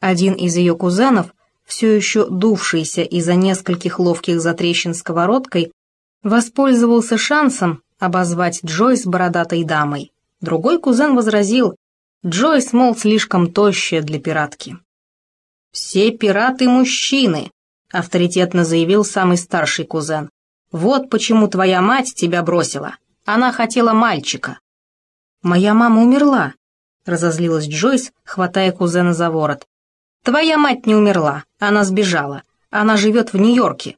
Один из ее кузенов, все еще дувшийся из-за нескольких ловких затрещин сковородкой, воспользовался шансом обозвать Джойс бородатой дамой. Другой кузен возразил, Джойс, мол, слишком тощая для пиратки. «Все пираты мужчины», — авторитетно заявил самый старший кузен. «Вот почему твоя мать тебя бросила. Она хотела мальчика». «Моя мама умерла», — разозлилась Джойс, хватая кузена за ворот. «Твоя мать не умерла, она сбежала. Она живет в Нью-Йорке».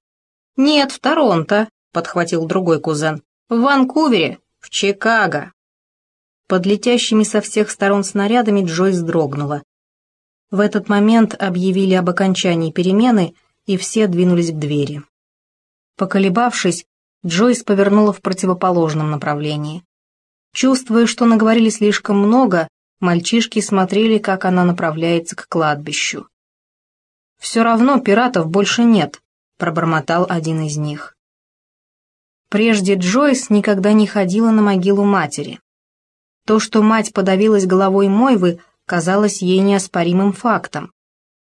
«Нет, в Торонто», — подхватил другой кузен. «В Ванкувере, в Чикаго». Под летящими со всех сторон снарядами Джойс дрогнула. В этот момент объявили об окончании перемены, и все двинулись к двери. Поколебавшись, Джойс повернула в противоположном направлении. Чувствуя, что наговорили слишком много, мальчишки смотрели, как она направляется к кладбищу. «Все равно пиратов больше нет», — пробормотал один из них. Прежде Джойс никогда не ходила на могилу матери. То, что мать подавилась головой Мойвы, казалось ей неоспоримым фактом.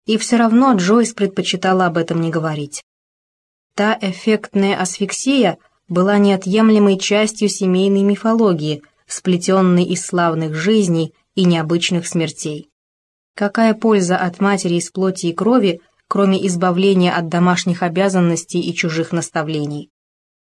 И все равно Джойс предпочитала об этом не говорить. Та эффектная асфиксия была неотъемлемой частью семейной мифологии, сплетенной из славных жизней и необычных смертей. Какая польза от матери из плоти и крови, кроме избавления от домашних обязанностей и чужих наставлений?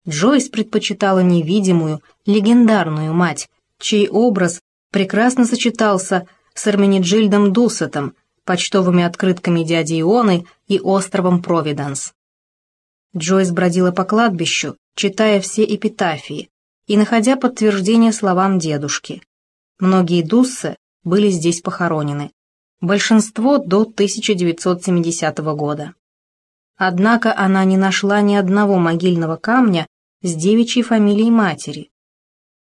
Джойс предпочитала невидимую, легендарную мать, чей образ прекрасно сочетался с Армениджильдом Дусетом, почтовыми открытками дяди Ионы и островом Провиданс. Джойс бродила по кладбищу, читая все эпитафии и находя подтверждение словам дедушки. Многие Дуссы были здесь похоронены, большинство до 1970 года. Однако она не нашла ни одного могильного камня с девичьей фамилией матери,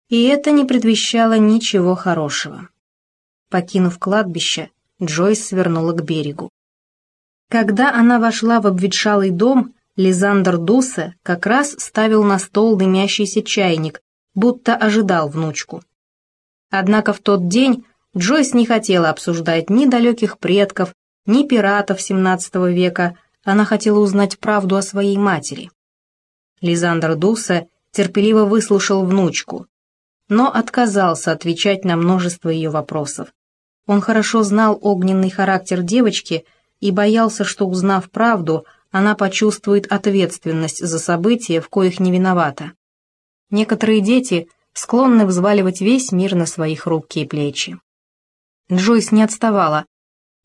и это не предвещало ничего хорошего. Покинув кладбище, Джойс свернула к берегу. Когда она вошла в обветшалый дом, Лизандр Дусе как раз ставил на стол дымящийся чайник, будто ожидал внучку. Однако в тот день Джойс не хотела обсуждать ни далеких предков, ни пиратов XVII века, она хотела узнать правду о своей матери. Лизандр Дусе терпеливо выслушал внучку, но отказался отвечать на множество ее вопросов. Он хорошо знал огненный характер девочки и боялся, что, узнав правду, она почувствует ответственность за события, в коих не виновата. Некоторые дети склонны взваливать весь мир на свои хрупкие плечи. Джойс не отставала.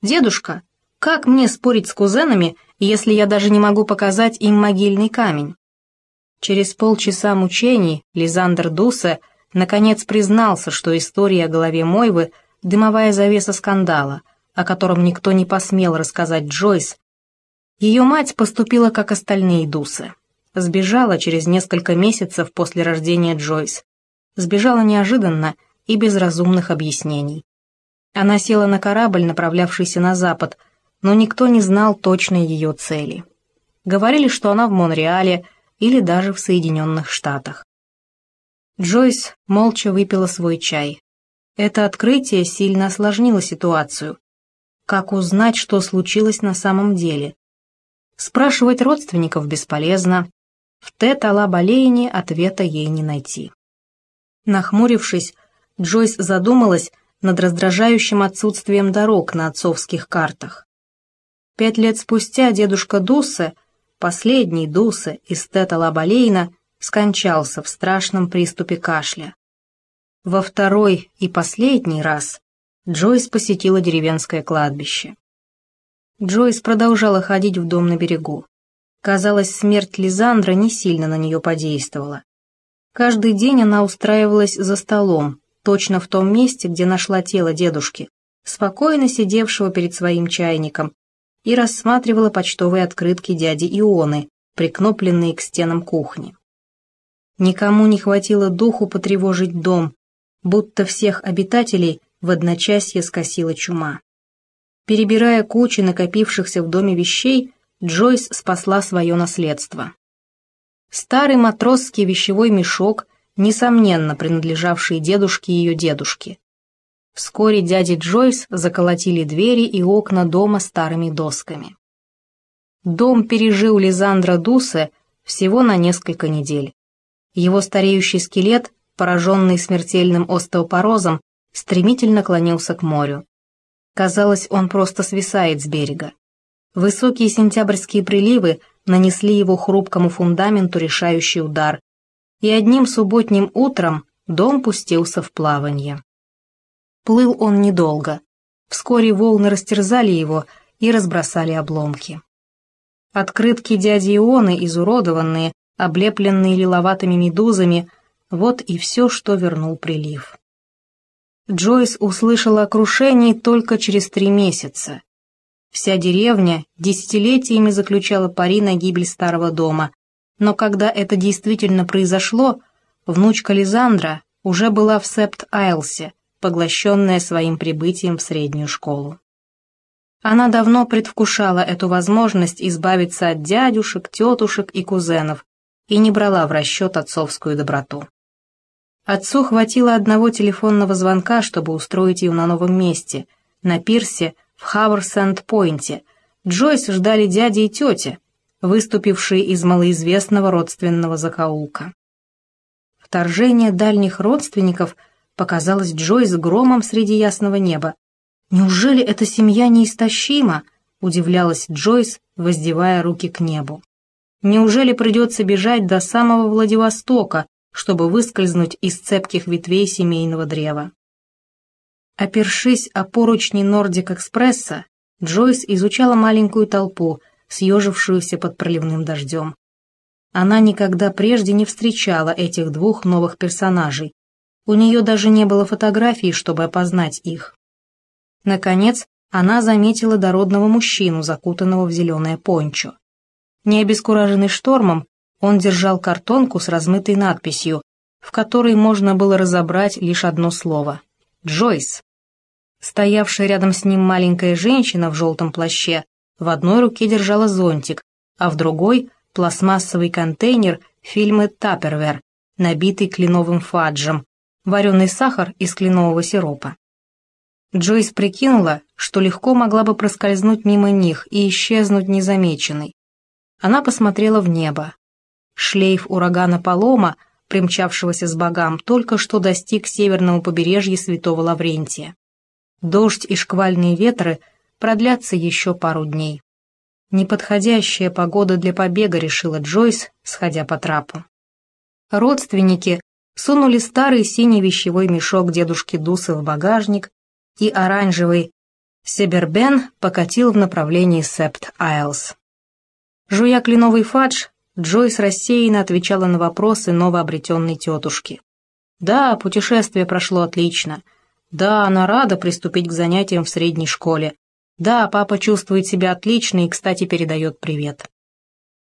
«Дедушка, как мне спорить с кузенами, если я даже не могу показать им могильный камень?» Через полчаса мучений Лизандр Дусе наконец признался, что история о голове Мойвы — дымовая завеса скандала, о котором никто не посмел рассказать Джойс. Ее мать поступила, как остальные Дусы. Сбежала через несколько месяцев после рождения Джойс. Сбежала неожиданно и без разумных объяснений. Она села на корабль, направлявшийся на запад, но никто не знал точной ее цели. Говорили, что она в Монреале или даже в Соединенных Штатах. Джойс молча выпила свой чай. Это открытие сильно осложнило ситуацию. Как узнать, что случилось на самом деле? Спрашивать родственников бесполезно. В Тет-Ала-Болейне ответа ей не найти. Нахмурившись, Джойс задумалась над раздражающим отсутствием дорог на отцовских картах. Пять лет спустя дедушка Дуссе, последний Дуссе из Тет-Ала-Болейна, скончался в страшном приступе кашля. Во второй и последний раз Джойс посетила деревенское кладбище. Джойс продолжала ходить в дом на берегу. Казалось, смерть Лизандра не сильно на нее подействовала. Каждый день она устраивалась за столом, точно в том месте, где нашла тело дедушки, спокойно сидевшего перед своим чайником, и рассматривала почтовые открытки дяди Ионы, прикнопленные к стенам кухни. Никому не хватило духу потревожить дом, будто всех обитателей в одночасье скосила чума. Перебирая кучи накопившихся в доме вещей, Джойс спасла свое наследство. Старый матросский вещевой мешок, несомненно принадлежавший дедушке ее дедушке. Вскоре дяди Джойс заколотили двери и окна дома старыми досками. Дом пережил Лизандра Дусе всего на несколько недель. Его стареющий скелет, пораженный смертельным остеопорозом, стремительно клонился к морю. Казалось, он просто свисает с берега. Высокие сентябрьские приливы нанесли его хрупкому фундаменту решающий удар, и одним субботним утром дом пустился в плавание. Плыл он недолго. Вскоре волны растерзали его и разбросали обломки. Открытки дяди Ионы, изуродованные, облепленные лиловатыми медузами, вот и все, что вернул прилив. Джойс услышала о крушении только через три месяца. Вся деревня десятилетиями заключала пари на гибель старого дома, но когда это действительно произошло, внучка Лизандра уже была в Септ-Айлсе, поглощенная своим прибытием в среднюю школу. Она давно предвкушала эту возможность избавиться от дядюшек, тетушек и кузенов и не брала в расчет отцовскую доброту. Отцу хватило одного телефонного звонка, чтобы устроить ее на новом месте, на пирсе в Хаверсенд-Пойнте. Джойс ждали дяди и тетя, выступившие из малоизвестного родственного закоулка. Вторжение дальних родственников показалось Джойс громом среди ясного неба. «Неужели эта семья неистощима?» — удивлялась Джойс, воздевая руки к небу. «Неужели придется бежать до самого Владивостока, чтобы выскользнуть из цепких ветвей семейного древа. Опершись о поручни Нордик-экспресса, Джойс изучала маленькую толпу, съежившуюся под проливным дождем. Она никогда прежде не встречала этих двух новых персонажей. У нее даже не было фотографий, чтобы опознать их. Наконец, она заметила дородного мужчину, закутанного в зеленое пончо. Не обескураженный штормом, он держал картонку с размытой надписью, в которой можно было разобрать лишь одно слово — «Джойс». Стоявшая рядом с ним маленькая женщина в желтом плаще в одной руке держала зонтик, а в другой — пластмассовый контейнер фильмы «Таппервер», набитый кленовым фаджем, вареный сахар из кленового сиропа. Джойс прикинула, что легко могла бы проскользнуть мимо них и исчезнуть незамеченной. Она посмотрела в небо. Шлейф урагана Палома, примчавшегося с богам, только что достиг северного побережья Святого Лаврентия. Дождь и шквальные ветры продлятся еще пару дней. Неподходящая погода для побега, решила Джойс, сходя по трапу. Родственники сунули старый синий вещевой мешок дедушки Дусы в багажник, и оранжевый Suburban покатил в направлении Септ-Айлс. Жуя кленовый фадж, Джойс рассеянно отвечала на вопросы новообретенной тетушки. Да, путешествие прошло отлично. Да, она рада приступить к занятиям в средней школе. Да, папа чувствует себя отлично и, кстати, передает привет.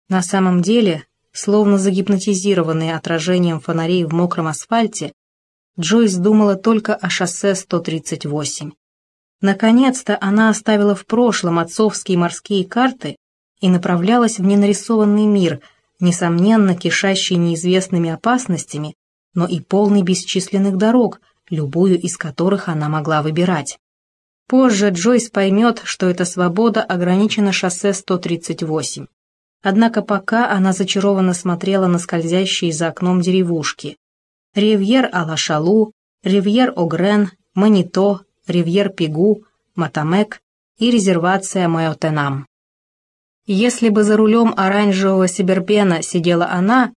На самом деле, словно загипнотизированная отражением фонарей в мокром асфальте, Джойс думала только о шоссе 138. Наконец-то она оставила в прошлом отцовские морские карты и направлялась в ненарисованный мир – несомненно кишащий неизвестными опасностями, но и полный бесчисленных дорог, любую из которых она могла выбирать. Позже Джойс поймет, что эта свобода ограничена шоссе 138. Однако пока она зачарованно смотрела на скользящие за окном деревушки. Ривьер-Алашалу, Ривьер-Огрен, Манито, Ривьер-Пигу, Матамек и резервация Майотенам. Если бы за рулем оранжевого Сибербена сидела она,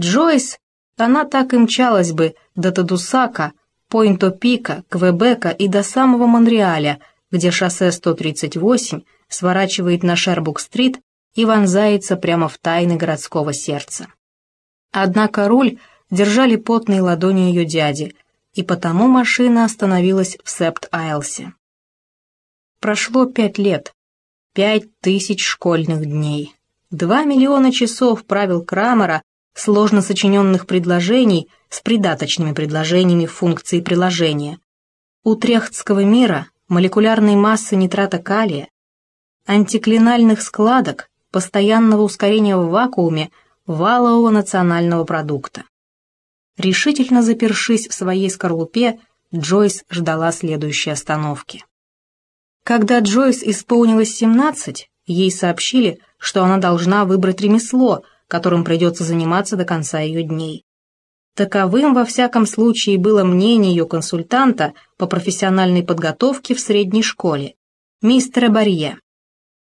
Джойс, она так и мчалась бы до Тадусака, Пойнто-Пика, Квебека и до самого Монреаля, где шоссе 138 сворачивает на Шербук-стрит и вонзается прямо в тайны городского сердца. Однако руль держали потные ладони ее дяди, и потому машина остановилась в Септ-Айлсе. Прошло пять лет, Пять тысяч школьных дней. Два миллиона часов правил Крамера, сложно сочиненных предложений с придаточными предложениями функции приложения. Утрехтского мира, молекулярной массы нитрата калия, антиклинальных складок, постоянного ускорения в вакууме валового национального продукта. Решительно запершись в своей скорлупе, Джойс ждала следующей остановки. Когда Джойс исполнилось 17, ей сообщили, что она должна выбрать ремесло, которым придется заниматься до конца ее дней. Таковым, во всяком случае, было мнение ее консультанта по профессиональной подготовке в средней школе, мистера Барье.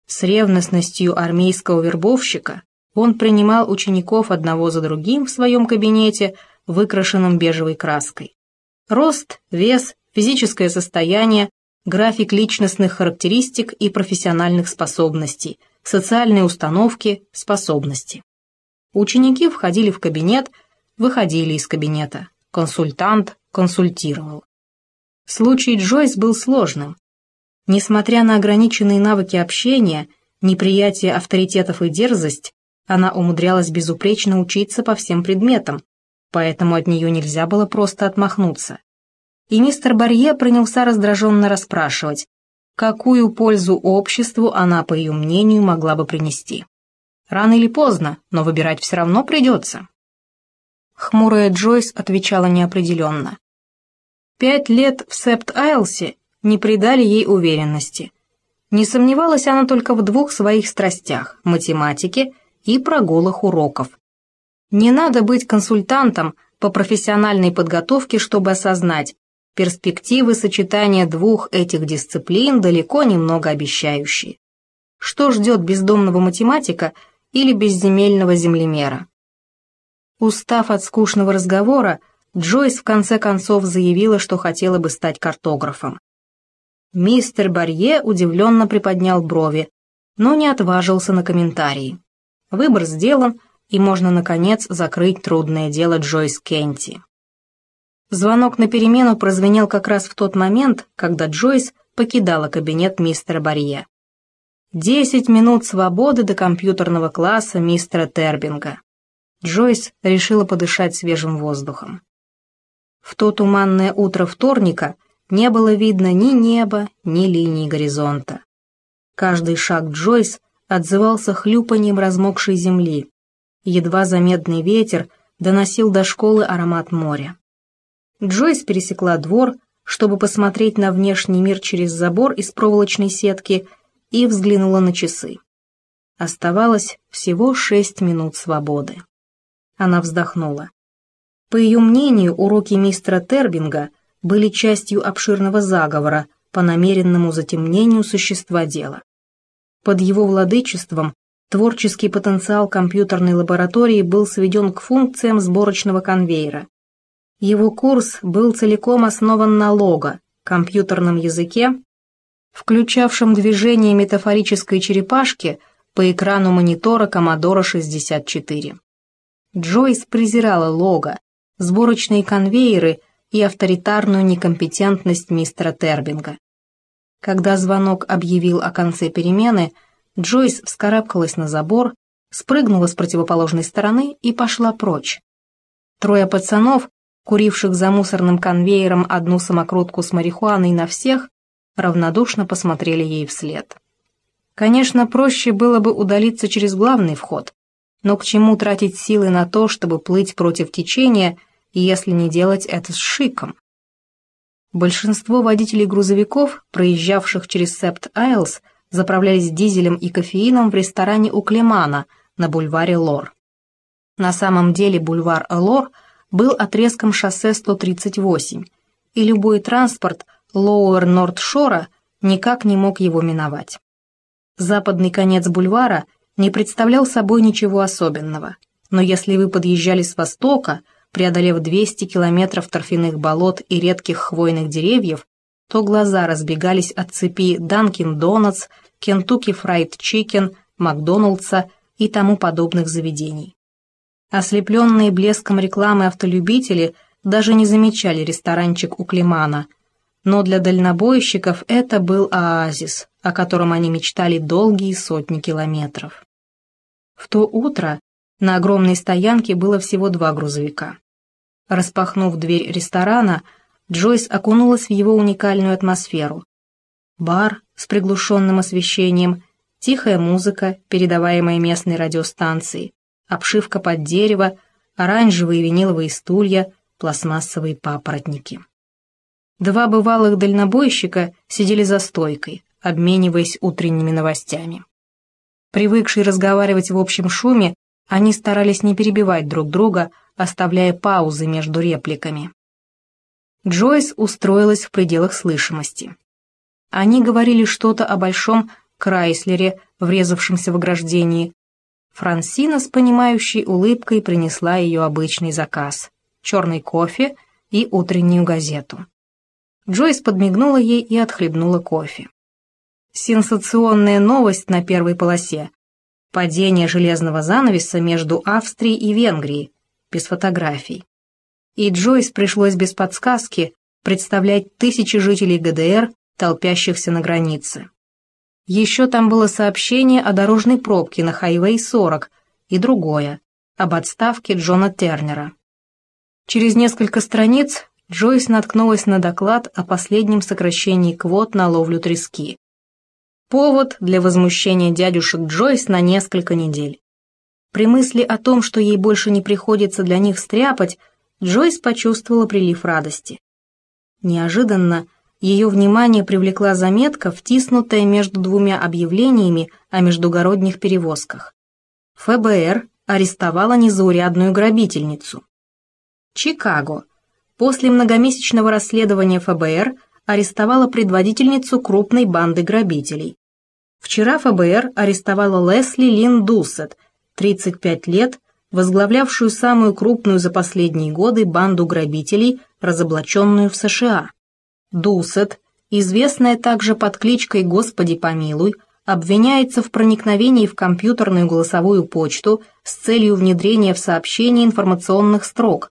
С ревностностью армейского вербовщика он принимал учеников одного за другим в своем кабинете, выкрашенном бежевой краской. Рост, вес, физическое состояние, график личностных характеристик и профессиональных способностей, социальные установки, способности. Ученики входили в кабинет, выходили из кабинета. Консультант консультировал. Случай Джойс был сложным. Несмотря на ограниченные навыки общения, неприятие авторитетов и дерзость, она умудрялась безупречно учиться по всем предметам, поэтому от нее нельзя было просто отмахнуться. И мистер Барье принялся раздраженно расспрашивать, какую пользу обществу она, по ее мнению, могла бы принести. Рано или поздно, но выбирать все равно придется. Хмурая Джойс отвечала неопределенно. Пять лет в Септ-Айлсе не придали ей уверенности. Не сомневалась она только в двух своих страстях – математике и прогулах уроков. Не надо быть консультантом по профессиональной подготовке, чтобы осознать, перспективы сочетания двух этих дисциплин далеко не многообещающие. Что ждет бездомного математика или безземельного землемера? Устав от скучного разговора, Джойс в конце концов заявила, что хотела бы стать картографом. Мистер Барье удивленно приподнял брови, но не отважился на комментарии. Выбор сделан, и можно, наконец, закрыть трудное дело Джойс Кенти. Звонок на перемену прозвенел как раз в тот момент, когда Джойс покидала кабинет мистера Барье. Десять минут свободы до компьютерного класса мистера Тербинга. Джойс решила подышать свежим воздухом. В то туманное утро вторника не было видно ни неба, ни линии горизонта. Каждый шаг Джойс отзывался хлюпанием размокшей земли. Едва заметный ветер доносил до школы аромат моря. Джойс пересекла двор, чтобы посмотреть на внешний мир через забор из проволочной сетки, и взглянула на часы. Оставалось всего шесть минут свободы. Она вздохнула. По ее мнению, уроки мистера Тербинга были частью обширного заговора по намеренному затемнению существа дела. Под его владычеством творческий потенциал компьютерной лаборатории был сведен к функциям сборочного конвейера. Его курс был целиком основан на лого, компьютерном языке, включавшем движение метафорической черепашки по экрану монитора Commodore 64. Джойс презирала лого, сборочные конвейеры и авторитарную некомпетентность мистера Тербинга. Когда звонок объявил о конце перемены, Джойс вскарабкалась на забор, спрыгнула с противоположной стороны и пошла прочь. Трое пацанов, куривших за мусорным конвейером одну самокрутку с марихуаной на всех, равнодушно посмотрели ей вслед. Конечно, проще было бы удалиться через главный вход, но к чему тратить силы на то, чтобы плыть против течения, если не делать это с шиком? Большинство водителей грузовиков, проезжавших через Септ-Айлс, заправлялись дизелем и кофеином в ресторане у Клемана на бульваре Лор. На самом деле бульвар Лор был отрезком шоссе 138, и любой транспорт Лоуэр Нордшора никак не мог его миновать. Западный конец бульвара не представлял собой ничего особенного, но если вы подъезжали с востока – преодолев 200 километров торфяных болот и редких хвойных деревьев, то глаза разбегались от цепи Данкин Донатс, Кентукки Фрайд Чикен, Макдоналдса и тому подобных заведений. Ослепленные блеском рекламы автолюбители даже не замечали ресторанчик у Климана, но для дальнобойщиков это был оазис, о котором они мечтали долгие сотни километров. В то утро на огромной стоянке было всего два грузовика. Распахнув дверь ресторана, Джойс окунулась в его уникальную атмосферу. Бар с приглушенным освещением, тихая музыка, передаваемая местной радиостанцией, обшивка под дерево, оранжевые виниловые стулья, пластмассовые папоротники. Два бывалых дальнобойщика сидели за стойкой, обмениваясь утренними новостями. Привыкшие разговаривать в общем шуме, они старались не перебивать друг друга, оставляя паузы между репликами. Джойс устроилась в пределах слышимости. Они говорили что-то о большом Крайслере, врезавшемся в ограждении. Франсина с понимающей улыбкой принесла ее обычный заказ — черный кофе и утреннюю газету. Джойс подмигнула ей и отхлебнула кофе. Сенсационная новость на первой полосе. Падение железного занавеса между Австрией и Венгрией, без фотографий. И Джойс пришлось без подсказки представлять тысячи жителей ГДР, толпящихся на границе. Еще там было сообщение о дорожной пробке на Хайвей 40 и другое, об отставке Джона Тернера. Через несколько страниц Джойс наткнулась на доклад о последнем сокращении квот на ловлю трески. Повод для возмущения дядюшек Джойс на несколько недель. При мысли о том, что ей больше не приходится для них стряпать, Джойс почувствовала прилив радости. Неожиданно ее внимание привлекла заметка, втиснутая между двумя объявлениями о междугородних перевозках. ФБР арестовала незаурядную грабительницу. Чикаго. После многомесячного расследования ФБР арестовала предводительницу крупной банды грабителей. Вчера ФБР арестовала Лесли Лин Дуссет, 35 лет, возглавлявшую самую крупную за последние годы банду грабителей, разоблаченную в США. Дусет, известная также под кличкой «Господи помилуй», обвиняется в проникновении в компьютерную голосовую почту с целью внедрения в сообщение информационных строк.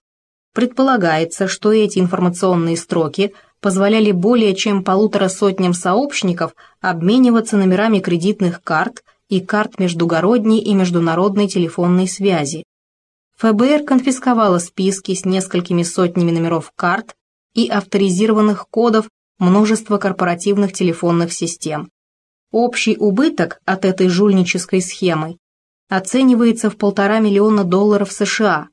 Предполагается, что эти информационные строки позволяли более чем полутора сотням сообщников обмениваться номерами кредитных карт и карт междугородней и международной телефонной связи. ФБР конфисковало списки с несколькими сотнями номеров карт и авторизированных кодов множества корпоративных телефонных систем. Общий убыток от этой жульнической схемы оценивается в полтора миллиона долларов США.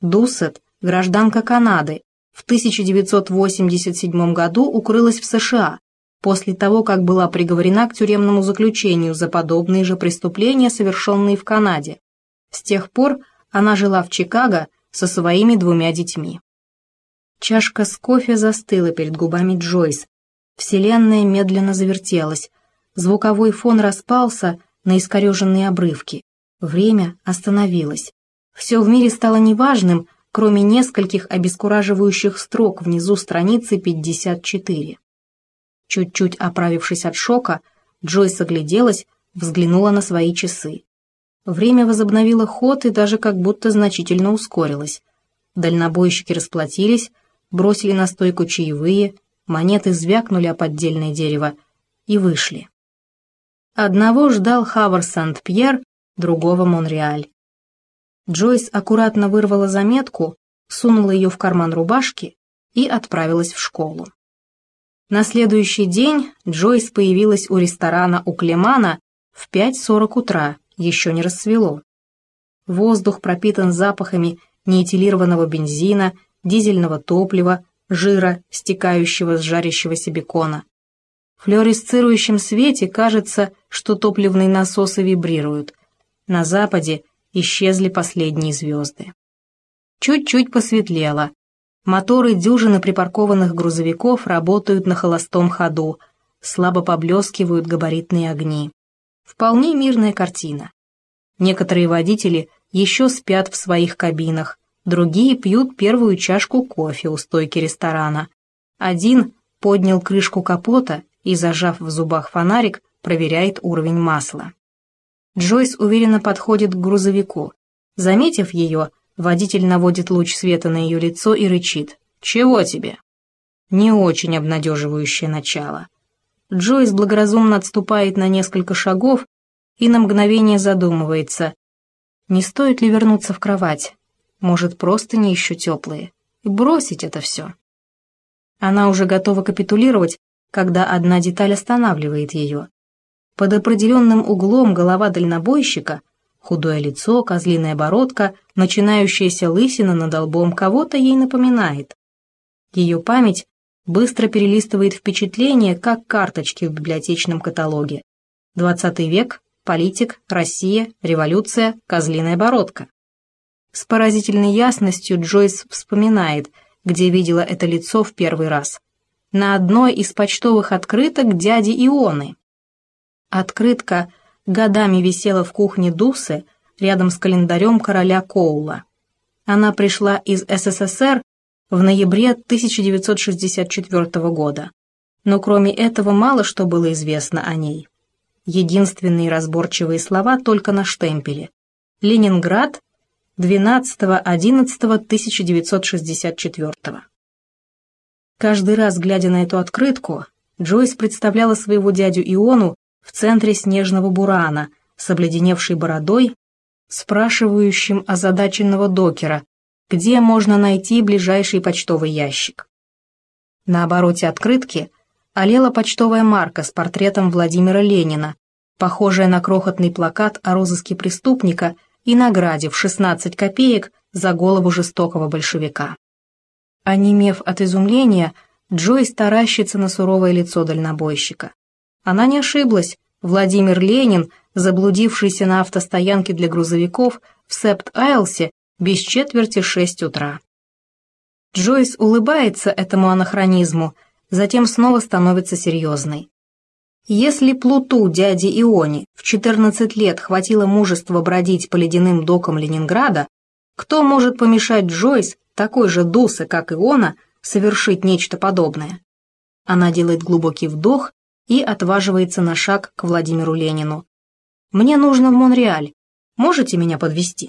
Дусет, гражданка Канады, в 1987 году укрылась в США, после того, как была приговорена к тюремному заключению за подобные же преступления, совершенные в Канаде. С тех пор она жила в Чикаго со своими двумя детьми. Чашка с кофе застыла перед губами Джойс. Вселенная медленно завертелась. Звуковой фон распался на искореженные обрывки. Время остановилось. Все в мире стало неважным, кроме нескольких обескураживающих строк внизу страницы 54. Чуть-чуть оправившись от шока, Джойс огляделась, взглянула на свои часы. Время возобновило ход и даже как будто значительно ускорилось. Дальнобойщики расплатились, бросили на стойку чаевые, монеты звякнули о поддельное дерево и вышли. Одного ждал Хавар Сент-Пьер, другого Монреаль. Джойс аккуратно вырвала заметку, сунула ее в карман рубашки и отправилась в школу. На следующий день Джойс появилась у ресторана у Клемана в 5.40 утра, еще не рассвело. Воздух пропитан запахами неэтилированного бензина, дизельного топлива, жира, стекающего с жарящегося бекона. В флуоресцирующем свете кажется, что топливные насосы вибрируют. На западе исчезли последние звезды. Чуть-чуть посветлело, Моторы дюжины припаркованных грузовиков работают на холостом ходу, слабо поблескивают габаритные огни. Вполне мирная картина. Некоторые водители еще спят в своих кабинах, другие пьют первую чашку кофе у стойки ресторана. Один поднял крышку капота и, зажав в зубах фонарик, проверяет уровень масла. Джойс уверенно подходит к грузовику. Заметив ее, Водитель наводит луч света на ее лицо и рычит. «Чего тебе?» Не очень обнадеживающее начало. Джойс благоразумно отступает на несколько шагов и на мгновение задумывается. Не стоит ли вернуться в кровать? Может, просто не еще теплые? И бросить это все? Она уже готова капитулировать, когда одна деталь останавливает ее. Под определенным углом голова дальнобойщика Худое лицо, козлиная бородка, начинающаяся лысина над лбом кого-то ей напоминает. Ее память быстро перелистывает впечатления, как карточки в библиотечном каталоге. 20 век, политик, Россия, революция, козлиная бородка. С поразительной ясностью Джойс вспоминает, где видела это лицо в первый раз. На одной из почтовых открыток дяди Ионы. Открытка годами висела в кухне Дусы рядом с календарем короля Коула. Она пришла из СССР в ноябре 1964 года, но кроме этого мало что было известно о ней. Единственные разборчивые слова только на штемпеле. Ленинград, 12.11.1964. Каждый раз, глядя на эту открытку, Джойс представляла своего дядю Иону в центре снежного бурана с обледеневшей бородой, спрашивающим озадаченного докера, где можно найти ближайший почтовый ящик. На обороте открытки олела почтовая марка с портретом Владимира Ленина, похожая на крохотный плакат о розыске преступника – и награде в 16 копеек за голову жестокого большевика. Онемев от изумления, Джойс таращится на суровое лицо дальнобойщика. Она не ошиблась. Владимир Ленин, заблудившийся на автостоянке для грузовиков в Септ-Айлсе без четверти шесть утра. Джойс улыбается этому анахронизму, затем снова становится серьезной. Если Плуту дяде Ионе в 14 лет хватило мужества бродить по ледяным докам Ленинграда, кто может помешать Джойс, такой же дусы, как Иона, совершить нечто подобное? Она делает глубокий вдох и отваживается на шаг к Владимиру Ленину. «Мне нужно в Монреаль. Можете меня подвести?